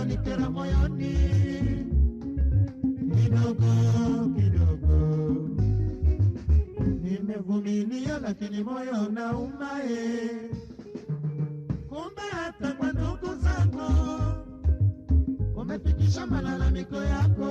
yalonikera moyoni. Kidogo kidogo. Nimevumilia, lakini moyo naumae Kumbe hata kwa ndugu zangu umefikisha malalamiko yako,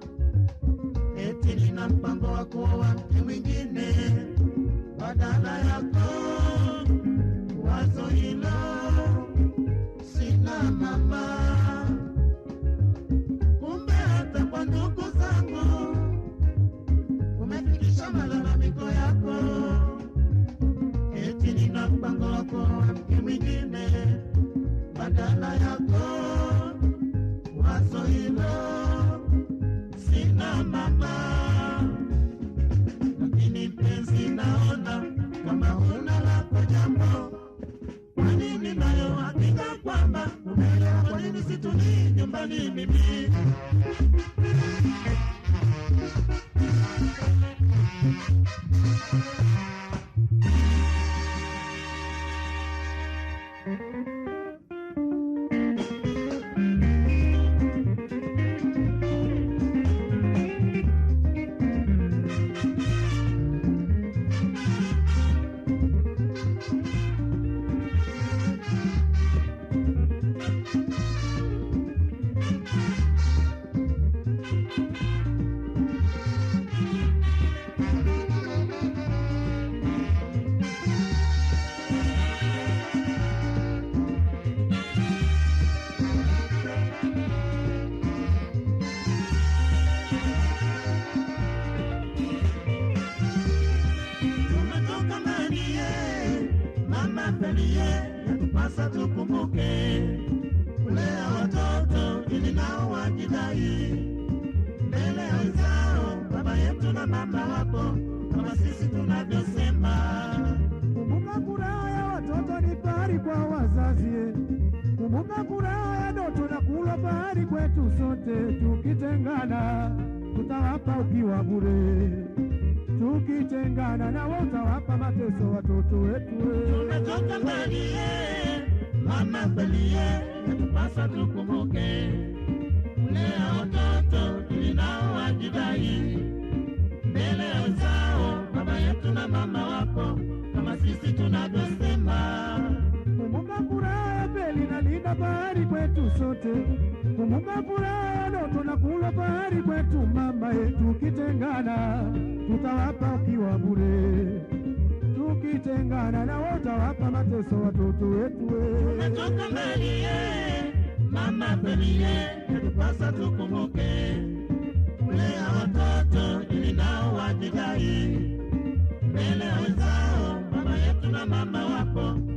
eti nina mpango wa kuoa mke mwingine badala yako. Wazo hilo sina mama. Kumbe hata kwa ndugu zangu umefikisha malalamiko yako situlii nyumbani mimi? Felie, yatupasa tukumbuke kulea watoto ili nao wajidai mbele ya wenzao, baba yetu na mama wapo kama sisi tunavyosema. Kumbuka furaha ya watoto ni fahari kwa wazazi. Kumbuka furaha ya ndoto na kula fahari kwetu sote. Tukitengana tutawapa ukiwa bure, tukitengana nawe utawapa mateso watoto wetu. Tumetoka mbali mama Belie, yatupasa tukumbuke kulea watoto ili wajidai mbele ya uzao, baba yetu na mama wako, kama sisi tunavyosema. Kumbuka furaha ya peli na linda bahari kwetu sote. Kumbuka furaha ya tunakula na kula fahari kwetu mama yetu. Tukitengana tutawapa ukiwa bure, tukitengana na utawapa mateso watoto wetu. Tumetoka mbali mama felie, tupasa tukumbuke kulea watoto ili nao wajidai mbele wenzao, Mama yetu na mama wapo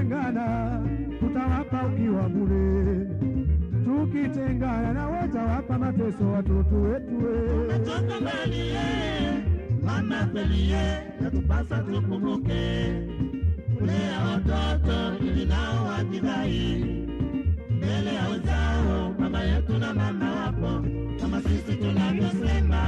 Tukitengana tutawapa ukiwa bure, tukitengana na watawapa mateso watoto wetu. Tumetoka mbali mama felie, yatupasa tukumbuke kulea watoto ili nao wajidai mbele ya wenzao, baba yetu na mama wapo kama sisi tunavyosema.